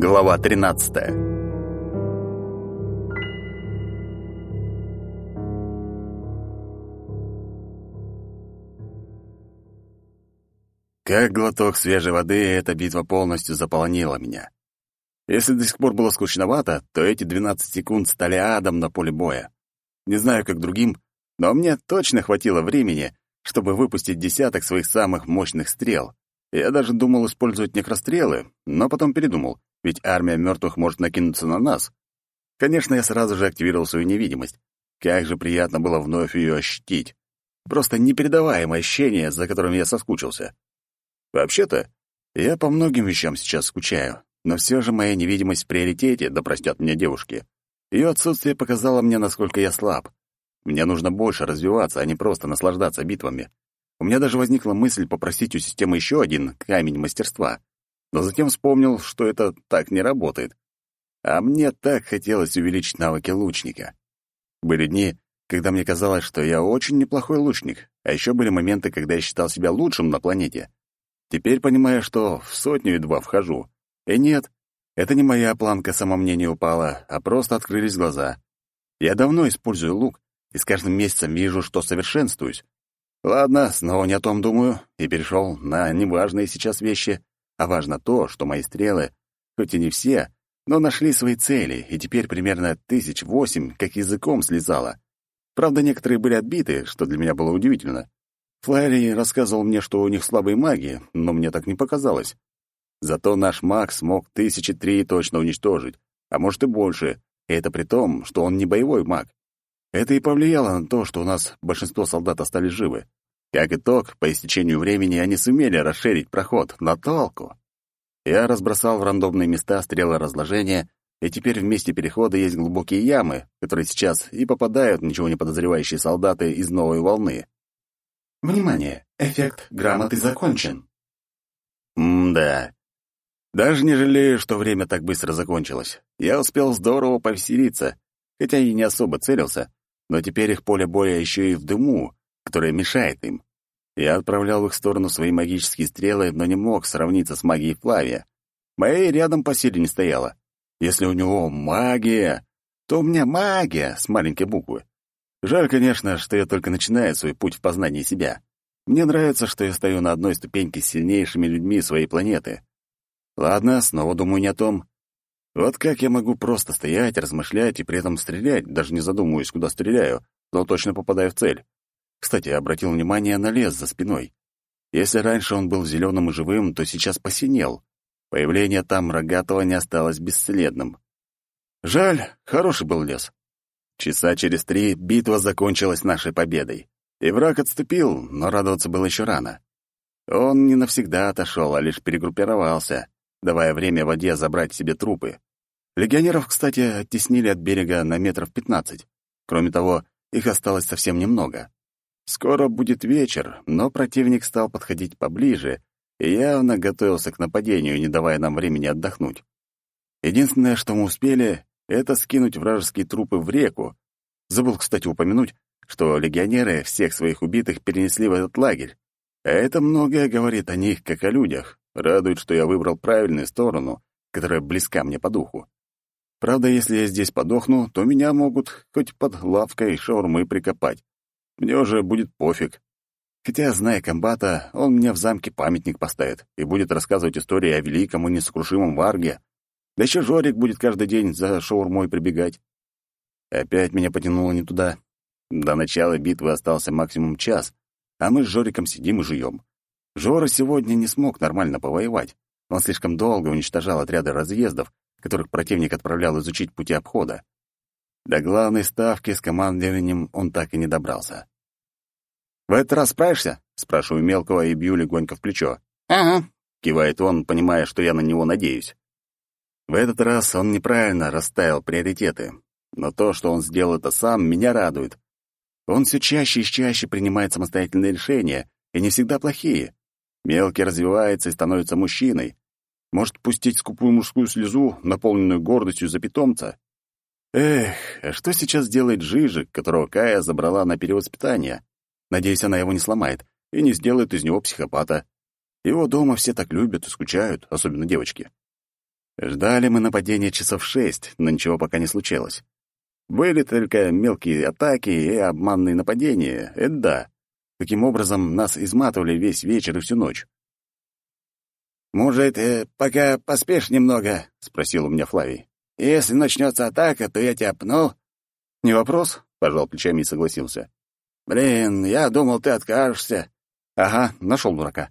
Глава 13. Как глоток свежей воды, эта битва полностью заполонила меня. Если до сих пор было скучновато, то эти 12 секунд стали адом на поле боя. Не знаю, как другим, но мне точно хватило времени, чтобы выпустить десяток своих самых мощных стрел. Я даже думал использовать некрострелы, но потом передумал, ведь армия мертвых может накинуться на нас. Конечно, я сразу же активировал свою невидимость. Как же приятно было вновь ее ощутить. Просто непередаваемое ощущение, за которым я соскучился. Вообще-то, я по многим вещам сейчас скучаю, но все же моя невидимость в приоритете, да простят меня девушки. Ее отсутствие показало мне, насколько я слаб. Мне нужно больше развиваться, а не просто наслаждаться битвами. У меня даже возникла мысль попросить у системы еще один камень мастерства. Но затем вспомнил, что это так не работает. А мне так хотелось увеличить навыки лучника. Были дни, когда мне казалось, что я очень неплохой лучник, а еще были моменты, когда я считал себя лучшим на планете. Теперь понимаю, что в сотню едва вхожу. И нет, это не моя планка самомнения упала, а просто открылись глаза. Я давно использую лук, и с каждым месяцем вижу, что совершенствуюсь. Ладно, снова не о том думаю, и перешел на неважные сейчас вещи, а важно то, что мои стрелы, хоть и не все, но нашли свои цели, и теперь примерно тысяч восемь как языком слезало. Правда, некоторые были отбиты, что для меня было удивительно. Флайри рассказывал мне, что у них слабые маги, но мне так не показалось. Зато наш маг смог тысячи три точно уничтожить, а может и больше, и это при том, что он не боевой маг. Это и повлияло на то, что у нас большинство солдат остались живы. Как итог, по истечению времени они сумели расширить проход, на толку. Я разбросал в рандомные места стрелы разложения, и теперь в месте перехода есть глубокие ямы, которые сейчас и попадают ничего не подозревающие солдаты из новой волны. Внимание! Эффект грамоты закончен. М-да. Даже не жалею, что время так быстро закончилось. Я успел здорово повеселиться, хотя и не особо целился, но теперь их поле боя еще и в дыму, которое мешает им. Я отправлял в их сторону свои магические стрелы, но не мог сравниться с магией Флавия. Моей рядом по силе не стояла. Если у него магия, то у меня магия с маленькой буквы. Жаль, конечно, что я только начинаю свой путь в познании себя. Мне нравится, что я стою на одной ступеньке с сильнейшими людьми своей планеты. Ладно, снова думаю не о том. Вот как я могу просто стоять, размышлять и при этом стрелять, даже не задумываясь, куда стреляю, но точно попадаю в цель. Кстати, обратил внимание на лес за спиной. Если раньше он был зеленым и живым, то сейчас посинел. Появление там рогатого не осталось бесследным. Жаль, хороший был лес. Часа через три битва закончилась нашей победой. И враг отступил, но радоваться было еще рано. Он не навсегда отошел, а лишь перегруппировался, давая время воде забрать себе трупы. Легионеров, кстати, оттеснили от берега на метров пятнадцать. Кроме того, их осталось совсем немного. Скоро будет вечер, но противник стал подходить поближе и явно готовился к нападению, не давая нам времени отдохнуть. Единственное, что мы успели, это скинуть вражеские трупы в реку. Забыл, кстати, упомянуть, что легионеры всех своих убитых перенесли в этот лагерь. А это многое говорит о них, как о людях. Радует, что я выбрал правильную сторону, которая близка мне по духу. Правда, если я здесь подохну, то меня могут хоть под лавкой шаурмы прикопать. Мне уже будет пофиг. Хотя, зная комбата, он мне в замке памятник поставит и будет рассказывать истории о великом и несокрушимом Варге. Да еще Жорик будет каждый день за шаурмой прибегать. Опять меня потянуло не туда. До начала битвы остался максимум час, а мы с Жориком сидим и жуем. Жора сегодня не смог нормально повоевать. Он слишком долго уничтожал отряды разъездов, которых противник отправлял изучить пути обхода. До главной ставки с командованием он так и не добрался. «В этот раз справишься?» — спрашиваю мелкого и бью легонько в плечо. «Ага», — кивает он, понимая, что я на него надеюсь. В этот раз он неправильно расставил приоритеты, но то, что он сделал это сам, меня радует. Он все чаще и чаще принимает самостоятельные решения, и не всегда плохие. Мелкий развивается и становится мужчиной, может пустить скупую мужскую слезу, наполненную гордостью за питомца. Эх, а что сейчас делает Жижик, которого Кая забрала на перевоспитание? Надеюсь, она его не сломает и не сделает из него психопата. Его дома все так любят и скучают, особенно девочки. Ждали мы нападения часов шесть, но ничего пока не случилось. Были только мелкие атаки и обманные нападения, это да. Таким образом, нас изматывали весь вечер и всю ночь. «Может, э, пока поспишь немного?» — спросил у меня Флавий. «Если начнется атака, то я тебя пну». «Не вопрос», — пожал плечами и согласился. «Блин, я думал, ты откажешься». «Ага, нашел дурака».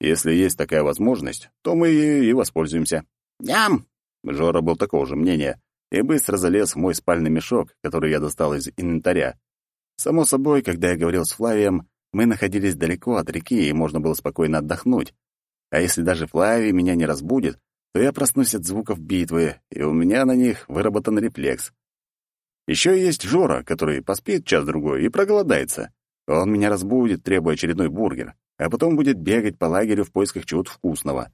«Если есть такая возможность, то мы и воспользуемся». «Ням!» Жора был такого же мнения и быстро залез в мой спальный мешок, который я достал из инвентаря. Само собой, когда я говорил с Флавием, мы находились далеко от реки, и можно было спокойно отдохнуть. А если даже Флавий меня не разбудит, то я проснусь от звуков битвы, и у меня на них выработан рефлекс. Еще есть Жора, который поспит час-другой и проголодается. Он меня разбудит, требуя очередной бургер, а потом будет бегать по лагерю в поисках чего-то вкусного.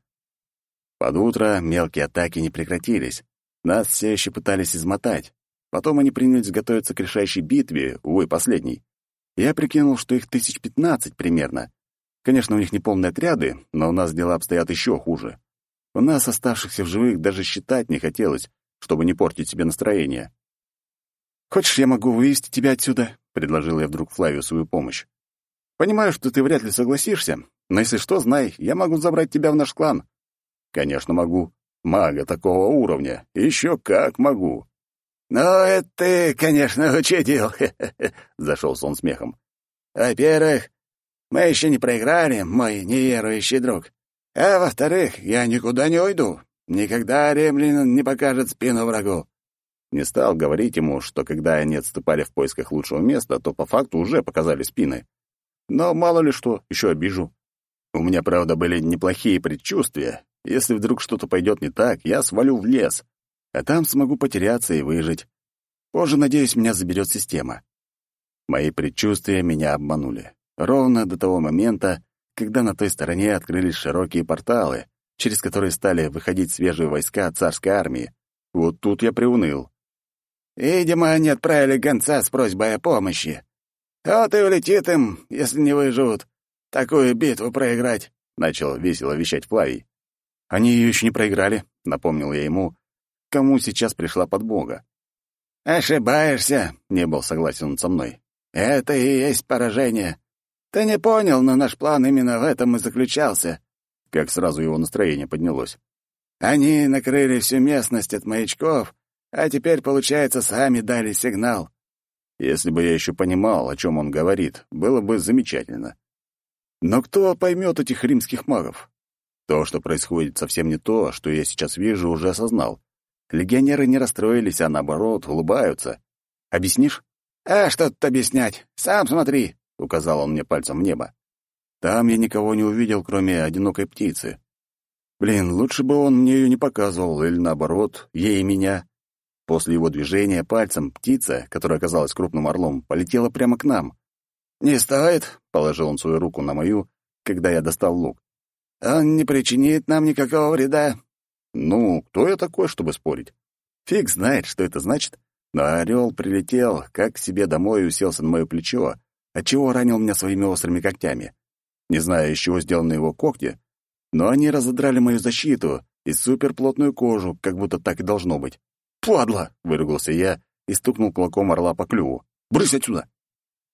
Под утро мелкие атаки не прекратились. Нас все еще пытались измотать. Потом они принялись готовиться к решающей битве, увы, последней. Я прикинул, что их тысяч пятнадцать примерно, Конечно, у них не полные отряды, но у нас дела обстоят еще хуже. У нас, оставшихся в живых, даже считать не хотелось, чтобы не портить себе настроение. «Хочешь, я могу вывести тебя отсюда?» — предложил я вдруг Флавию свою помощь. «Понимаю, что ты вряд ли согласишься, но если что, знай, я могу забрать тебя в наш клан». «Конечно, могу. Мага такого уровня. Еще как могу». «Ну, это ты, конечно, учудил», — зашелся он смехом. «Во-первых, мы еще не проиграли, мой неверующий друг. А во-вторых, я никуда не уйду. Никогда римлянин не покажет спину врагу. Не стал говорить ему, что когда они отступали в поисках лучшего места, то по факту уже показали спины. Но мало ли что, еще обижу. У меня, правда, были неплохие предчувствия. Если вдруг что-то пойдет не так, я свалю в лес, а там смогу потеряться и выжить. Позже, надеюсь, меня заберет система. Мои предчувствия меня обманули. Ровно до того момента, когда на той стороне открылись широкие порталы, через которые стали выходить свежие войска царской армии. Вот тут я приуныл. «Видимо, они отправили гонца с просьбой о помощи. Вот и улетит им, если не выживут. Такую битву проиграть», — начал весело вещать Флавий. «Они ее еще не проиграли», — напомнил я ему, кому сейчас пришла подбога. «Ошибаешься», — не был согласен со мной. «Это и есть поражение. Ты не понял, но наш план именно в этом и заключался. Как сразу его настроение поднялось. Они накрыли всю местность от маячков, а теперь, получается, сами дали сигнал. Если бы я еще понимал, о чем он говорит, было бы замечательно. Но кто поймет этих римских магов? То, что происходит, совсем не то, что я сейчас вижу, уже осознал. Легионеры не расстроились, а наоборот, улыбаются. Объяснишь? А что тут объяснять? Сам смотри. — указал он мне пальцем в небо. Там я никого не увидел, кроме одинокой птицы. Блин, лучше бы он мне ее не показывал, или наоборот, ей меня. После его движения пальцем птица, которая оказалась крупным орлом, полетела прямо к нам. «Не стоит», — положил он свою руку на мою, когда я достал лук. «Он не причинит нам никакого вреда». «Ну, кто я такой, чтобы спорить? Фиг знает, что это значит, но орел прилетел, как к себе домой и уселся на мое плечо, отчего ранил меня своими острыми когтями. Не знаю, из чего сделаны его когти, но они разодрали мою защиту и суперплотную кожу, как будто так и должно быть. «Падла!» — выругался я и стукнул кулаком орла по клюву. «Брысь отсюда!»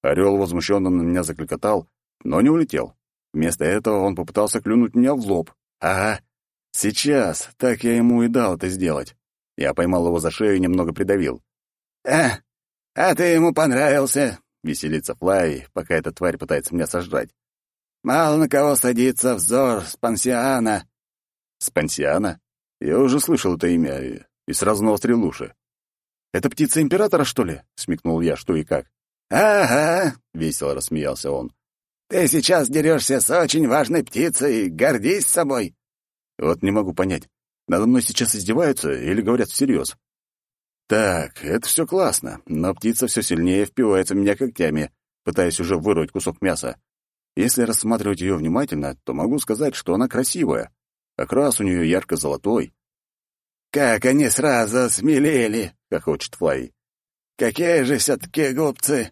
Орел возмущенно на меня закликотал, но не улетел. Вместо этого он попытался клюнуть меня в лоб. «Ага, сейчас, так я ему и дал это сделать». Я поймал его за шею и немного придавил. «А, а ты ему понравился!» Веселится Флай, пока эта тварь пытается меня сожрать. «Мало на кого садится взор с пансиана». «С пансиана? Я уже слышал это имя и сразу навострил уши. «Это птица императора, что ли?» — смекнул я, что и как. «Ага», — весело рассмеялся он. «Ты сейчас дерешься с очень важной птицей, гордись собой». Вот не могу понять, надо мной сейчас издеваются или говорят всерьез. Так, это все классно, но птица все сильнее впивается в меня когтями, пытаясь уже вырвать кусок мяса. Если рассматривать ее внимательно, то могу сказать, что она красивая. Окрас у нее ярко-золотой. «Как они сразу смелели!» — хохочет Флай. «Какие же все-таки глупцы!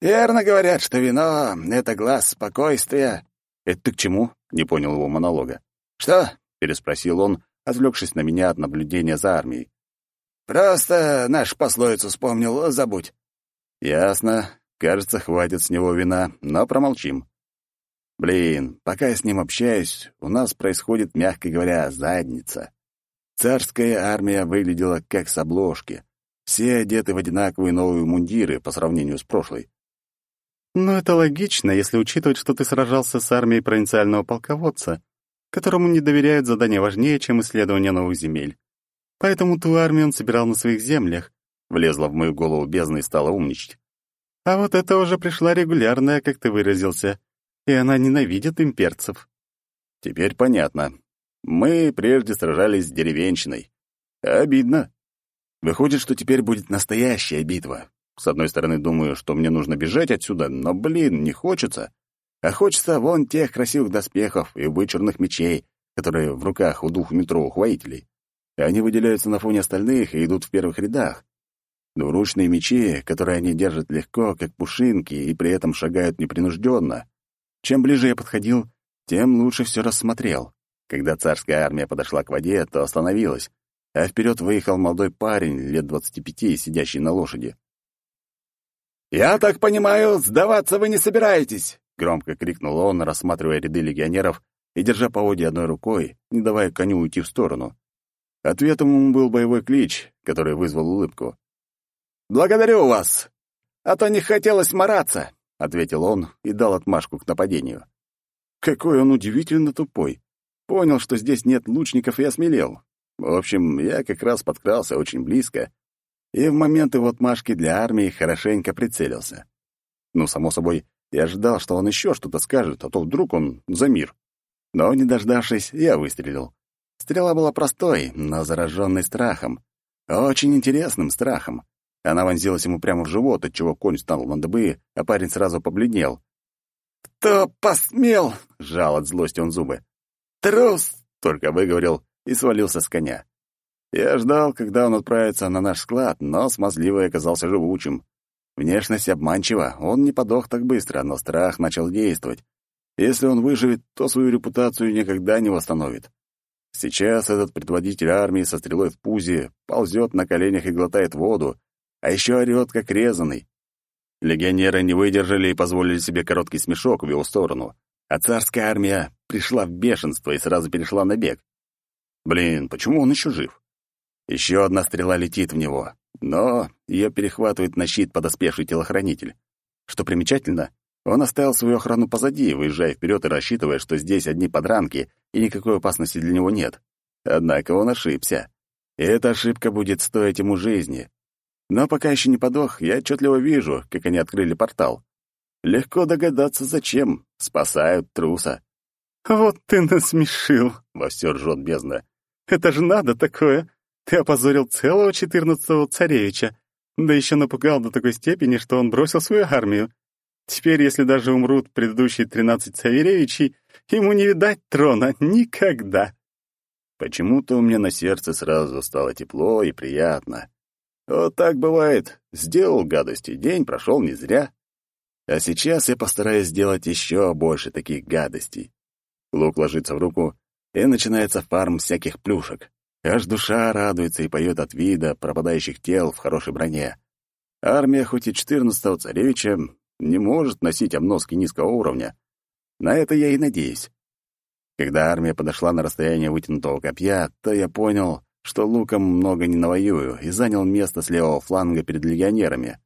Верно говорят, что вино — это глаз спокойствия». «Это ты к чему?» — не понял его монолога. «Что?» — переспросил он, отвлекшись на меня от наблюдения за армией. «Просто наш пословицу вспомнил, забудь». «Ясно. Кажется, хватит с него вина, но промолчим. Блин, пока я с ним общаюсь, у нас происходит, мягко говоря, задница. Царская армия выглядела как с обложки. Все одеты в одинаковые новые мундиры по сравнению с прошлой. Но это логично, если учитывать, что ты сражался с армией провинциального полководца, которому не доверяют задания важнее, чем исследование новых земель. Поэтому ту армию он собирал на своих землях. Влезла в мою голову бездна и стала умничать. А вот это уже пришла регулярная, как ты выразился, и она ненавидит имперцев. Теперь понятно. Мы прежде сражались с деревенщиной. Обидно. Выходит, что теперь будет настоящая битва. С одной стороны, думаю, что мне нужно бежать отсюда, но, блин, не хочется. А хочется вон тех красивых доспехов и вычурных мечей, которые в руках у двухметровых воителей. Они выделяются на фоне остальных и идут в первых рядах. Двуручные мечи, которые они держат легко, как пушинки, и при этом шагают непринужденно. Чем ближе я подходил, тем лучше все рассмотрел. Когда царская армия подошла к воде, то остановилась, а вперед выехал молодой парень, лет двадцати пяти, сидящий на лошади. «Я так понимаю, сдаваться вы не собираетесь?» — громко крикнул он, рассматривая ряды легионеров и держа поводья одной рукой, не давая коню уйти в сторону. Ответом ему был боевой клич, который вызвал улыбку. «Благодарю вас! А то не хотелось мараться!» — ответил он и дал отмашку к нападению. Какой он удивительно тупой. Понял, что здесь нет лучников и осмелел. В общем, я как раз подкрался очень близко и в момент его отмашки для армии хорошенько прицелился. Ну, само собой, я ожидал, что он еще что-то скажет, а то вдруг он за мир. Но, не дождавшись, я выстрелил. Стрела была простой, но зараженной страхом. Очень интересным страхом. Она вонзилась ему прямо в живот, отчего конь стал на дыбы, а парень сразу побледнел. «Кто посмел?» — сжал от злости он зубы. «Трус!» — только выговорил и свалился с коня. Я ждал, когда он отправится на наш склад, но смазливый оказался живучим. Внешность обманчива, он не подох так быстро, но страх начал действовать. Если он выживет, то свою репутацию никогда не восстановит. Сейчас этот предводитель армии со стрелой в пузе ползет на коленях и глотает воду, а еще орет, как резанный. Легионеры не выдержали и позволили себе короткий смешок в его сторону, а царская армия пришла в бешенство и сразу перешла на бег. Блин, почему он еще жив? Еще одна стрела летит в него, но ее перехватывает на щит подоспевший телохранитель. Что примечательно, он оставил свою охрану позади, выезжая вперед и рассчитывая, что здесь одни подранки и никакой опасности для него нет. Однако он ошибся. И эта ошибка будет стоить ему жизни. Но пока еще не подох, я отчетливо вижу, как они открыли портал. Легко догадаться, зачем. Спасают труса. «Вот ты насмешил!» — во все ржет бездна. «Это же надо такое! Ты опозорил целого четырнадцатого царевича, да еще напугал до такой степени, что он бросил свою армию. Теперь, если даже умрут предыдущие тринадцать царевичей, ему не видать трона никогда!» Почему-то у меня на сердце сразу стало тепло и приятно. Вот так бывает. Сделал гадости, день прошел не зря. А сейчас я постараюсь сделать еще больше таких гадостей. Лук ложится в руку, и начинается фарм всяких плюшек. Аж душа радуется и поет от вида пропадающих тел в хорошей броне. Армия, хоть и четырнадцатого царевича, не может носить обноски низкого уровня. На это я и надеюсь. Когда армия подошла на расстояние вытянутого копья, то я понял, что луком много не навоюю, и занял место с левого фланга перед легионерами.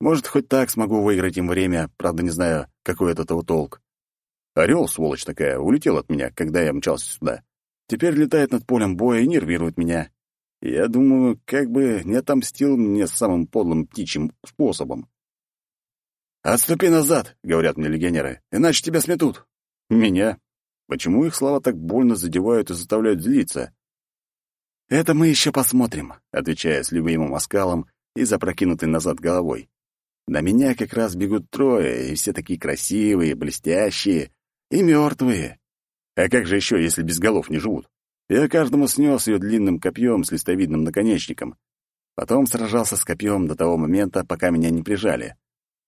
Может, хоть так смогу выиграть им время, правда, не знаю, какой от этого толк. Орел, сволочь такая, улетел от меня, когда я мчался сюда. Теперь летает над полем боя и нервирует меня. Я думаю, как бы не отомстил мне самым подлым птичьим способом. «Отступи назад», — говорят мне легионеры, — «иначе тебя сметут». Меня? Почему их слова так больно задевают и заставляют злиться? «Это мы еще посмотрим», — отвечая с любимым оскалом и запрокинутой назад головой. На меня как раз бегут трое, и все такие красивые, блестящие и мертвые. А как же еще, если без голов не живут? Я каждому снес ее длинным копьем с листовидным наконечником. Потом сражался с копьем до того момента, пока меня не прижали.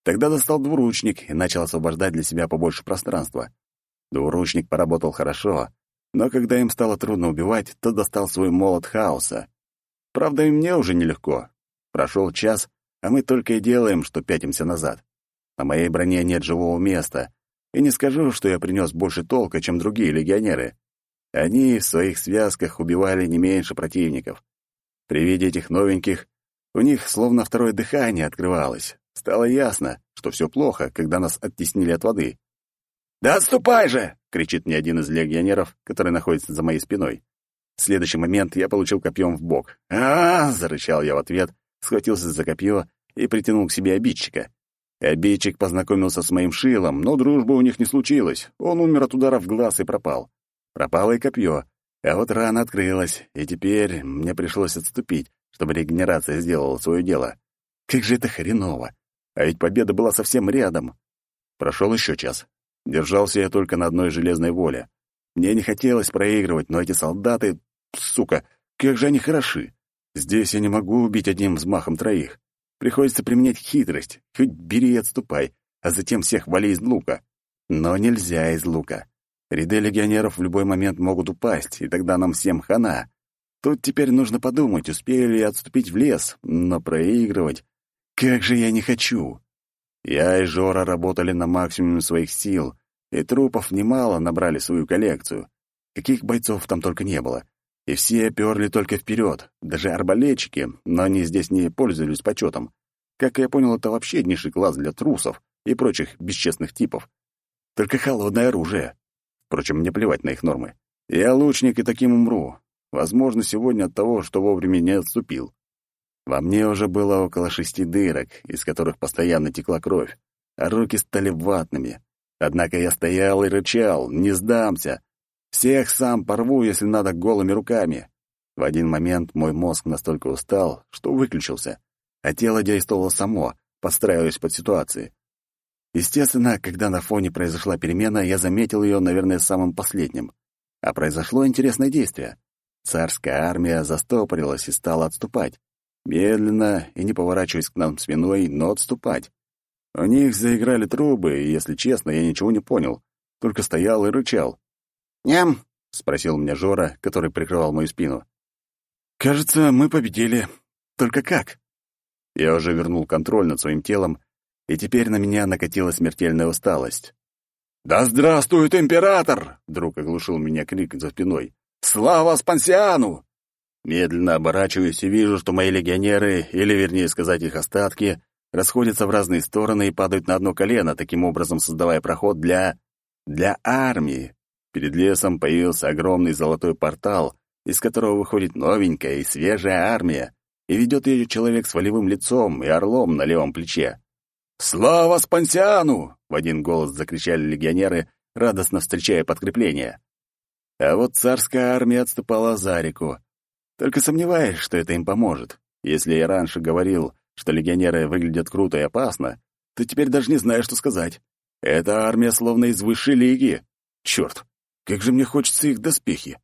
Тогда достал двуручник и начал освобождать для себя побольше пространства. Двуручник поработал хорошо, но когда им стало трудно убивать, то достал свой молот хаоса. Правда, и мне уже нелегко. Прошел час, а мы только и делаем, что пятимся назад. На моей броне нет живого места, и не скажу, что я принес больше толка, чем другие легионеры. Они в своих связках убивали не меньше противников. При виде этих новеньких у них словно второе дыхание открывалось. Стало ясно, что все плохо, когда нас оттеснили от воды. «Да отступай же!» — кричит мне один из легионеров, который находится за моей спиной. В следующий момент я получил копьем в бок. а, -а, -а зарычал я в ответ, схватился за копье и притянул к себе обидчика. Обидчик познакомился с моим шилом, но дружбы у них не случилось. Он умер от удара в глаз и пропал. Пропало и копье, а вот рана открылась, и теперь мне пришлось отступить, чтобы регенерация сделала свое дело. Как же это хреново! А ведь победа была совсем рядом. Прошел еще час. Держался я только на одной железной воле. Мне не хотелось проигрывать, но эти солдаты... Сука, как же они хороши! Здесь я не могу убить одним взмахом троих. Приходится применять хитрость. Хоть бери и отступай, а затем всех вали из лука. Но нельзя из лука. Ряды легионеров в любой момент могут упасть, и тогда нам всем хана. Тут теперь нужно подумать, успею ли отступить в лес, но проигрывать... Как же я не хочу! Я и Жора работали на максимуме своих сил, и трупов немало набрали свою коллекцию. Каких бойцов там только не было. И все перли только вперед, даже арбалетчики, но они здесь не пользовались почетом. Как я понял, это вообще низший класс для трусов и прочих бесчестных типов. Только холодное оружие. Впрочем, мне плевать на их нормы. Я лучник и таким умру. Возможно, сегодня от того, что вовремя не отступил. Во мне уже было около шести дырок, из которых постоянно текла кровь, а руки стали ватными. Однако я стоял и рычал, не сдамся. Всех сам порву, если надо, голыми руками. В один момент мой мозг настолько устал, что выключился, а тело действовало само, подстраиваясь под ситуации. Естественно, когда на фоне произошла перемена, я заметил ее, наверное, самым последним. А произошло интересное действие. Царская армия застопорилась и стала отступать. Медленно и не поворачиваясь к нам спиной, но отступать. У них заиграли трубы, и, если честно, я ничего не понял. Только стоял и рычал. «Ням?» — спросил меня Жора, который прикрывал мою спину. «Кажется, мы победили. Только как?» Я уже вернул контроль над своим телом и теперь на меня накатила смертельная усталость. «Да здравствует император!» — вдруг оглушил меня крик за спиной. «Слава Спансиану!» Медленно оборачиваюсь и вижу, что мои легионеры, или, вернее сказать, их остатки, расходятся в разные стороны и падают на одно колено, таким образом создавая проход для... для армии. Перед лесом появился огромный золотой портал, из которого выходит новенькая и свежая армия, и ведет ее человек с волевым лицом и орлом на левом плече. «Слава Спансиану!» — в один голос закричали легионеры, радостно встречая подкрепление. А вот царская армия отступала за реку. Только сомневаюсь, что это им поможет. Если я раньше говорил, что легионеры выглядят круто и опасно, то теперь даже не знаю, что сказать. Эта армия словно из высшей лиги. Черт, как же мне хочется их доспехи.